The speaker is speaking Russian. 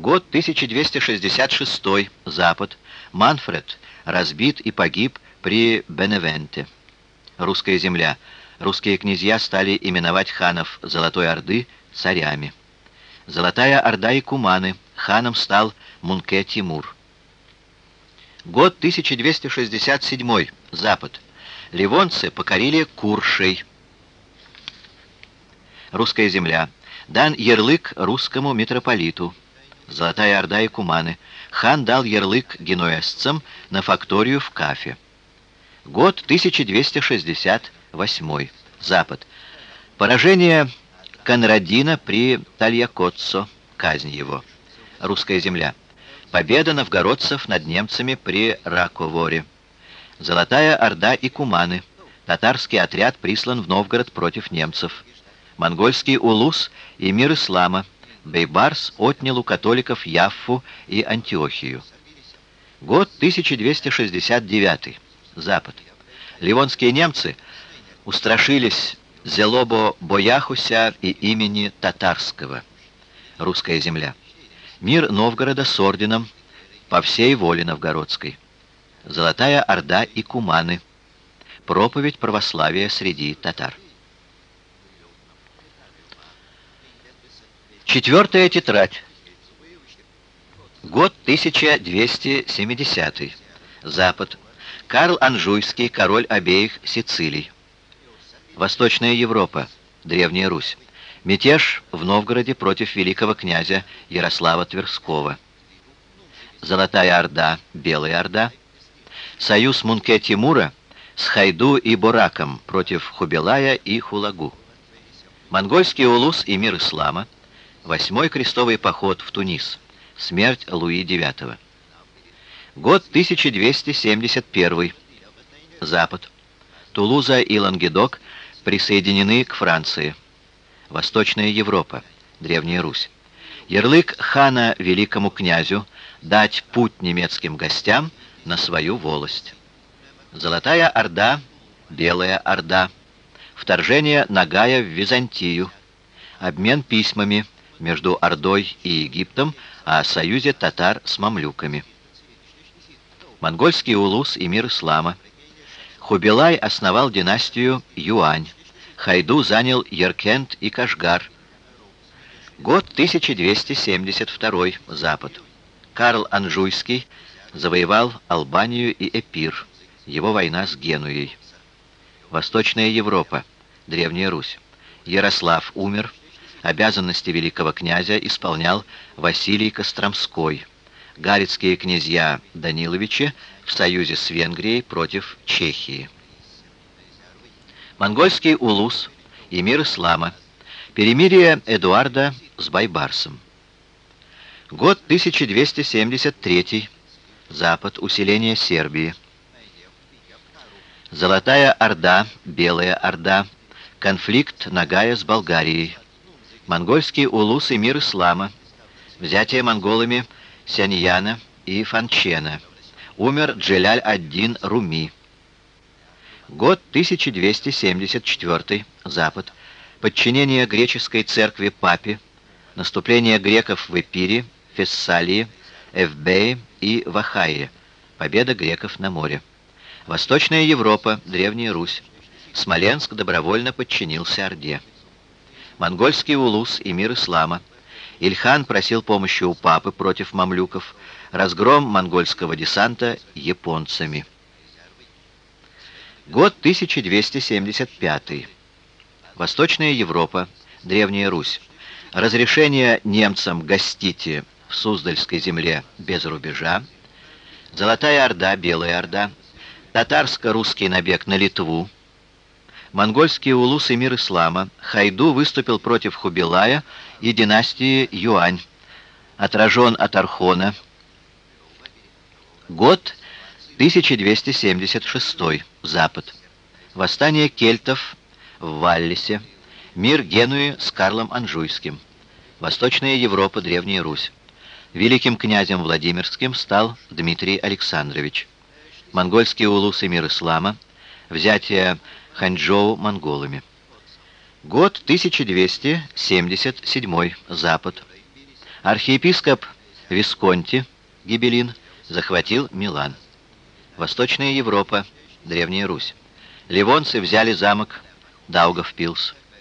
Год 1266. Запад. Манфред разбит и погиб при Беневенте. Русская земля. Русские князья стали именовать ханов Золотой Орды царями. Золотая Орда и Куманы. Ханом стал Мунке Тимур. Год 1267. Запад. Ливонцы покорили Куршей. Русская земля. Дан ярлык русскому митрополиту. Золотая Орда и Куманы. Хан дал ярлык генуэзцам на факторию в Кафе. Год 1268. Запад. Поражение Конрадина при Тальякоццо. Казнь его. Русская земля. Победа новгородцев над немцами при Раковоре. Золотая Орда и Куманы. Татарский отряд прислан в Новгород против немцев. Монгольский улус и мир ислама. Бейбарс отнял у католиков Яффу и Антиохию. Год 1269. Запад. Ливонские немцы устрашились Зелобо Бояхуся и имени Татарского. Русская земля. Мир Новгорода с орденом по всей воле новгородской. Золотая Орда и Куманы. Проповедь православия среди татар. Четвертая тетрадь. Год 1270. Запад. Карл Анжуйский, король обеих Сицилий. Восточная Европа. Древняя Русь. Мятеж в Новгороде против великого князя Ярослава Тверского. Золотая Орда, Белая Орда. Союз Мунке Тимура с Хайду и Бураком против Хубилая и Хулагу. Монгольский улус и мир ислама. Восьмой крестовый поход в Тунис. Смерть Луи IX. Год 1271. Запад. Тулуза и Лангедок присоединены к Франции. Восточная Европа. Древняя Русь. Ярлык хана великому князю дать путь немецким гостям на свою волость. Золотая Орда, Белая Орда. Вторжение Нагая в Византию. Обмен письмами между Ордой и Египтом о союзе татар с мамлюками. Монгольский улус и мир ислама. Хубилай основал династию Юань. Хайду занял Еркент и Кашгар. Год 1272. Запад. Карл Анжуйский завоевал Албанию и Эпир. Его война с Генуей. Восточная Европа. Древняя Русь. Ярослав умер обязанности великого князя исполнял Василий Костромской. Галицкие князья Даниловичи в союзе с Венгрией против Чехии. Монгольский улус и мир ислама. Перемирие Эдуарда с Байбарсом. Год 1273. Запад. Усиление Сербии. Золотая Орда, Белая Орда. Конфликт Нагая с Болгарией монгольский улус и мир ислама, взятие монголами Сяньяна и Фанчена. Умер Джеляль-ад-Дин Руми. Год 1274. Запад. Подчинение греческой церкви папе. Наступление греков в Эпире, Фессалии, Эвбее и Вахае. Победа греков на море. Восточная Европа, Древняя Русь. Смоленск добровольно подчинился Орде монгольский улус и мир ислама. Ильхан просил помощи у папы против мамлюков, разгром монгольского десанта японцами. Год 1275. Восточная Европа, Древняя Русь. Разрешение немцам гостите в Суздальской земле без рубежа. Золотая Орда, Белая Орда. Татарско-русский набег на Литву монгольские улусы мир ислама, Хайду выступил против Хубилая и династии Юань, отражен от Архона. Год 1276, Запад. Восстание кельтов в Валлисе. Мир Генуи с Карлом Анжуйским. Восточная Европа, Древняя Русь. Великим князем Владимирским стал Дмитрий Александрович. Монгольские улусы мир ислама. Взятие Ханчжоу монголами. Год 1277. Запад. Архиепископ Висконти, Гибелин, захватил Милан. Восточная Европа, Древняя Русь. Ливонцы взяли замок Даугавпилс.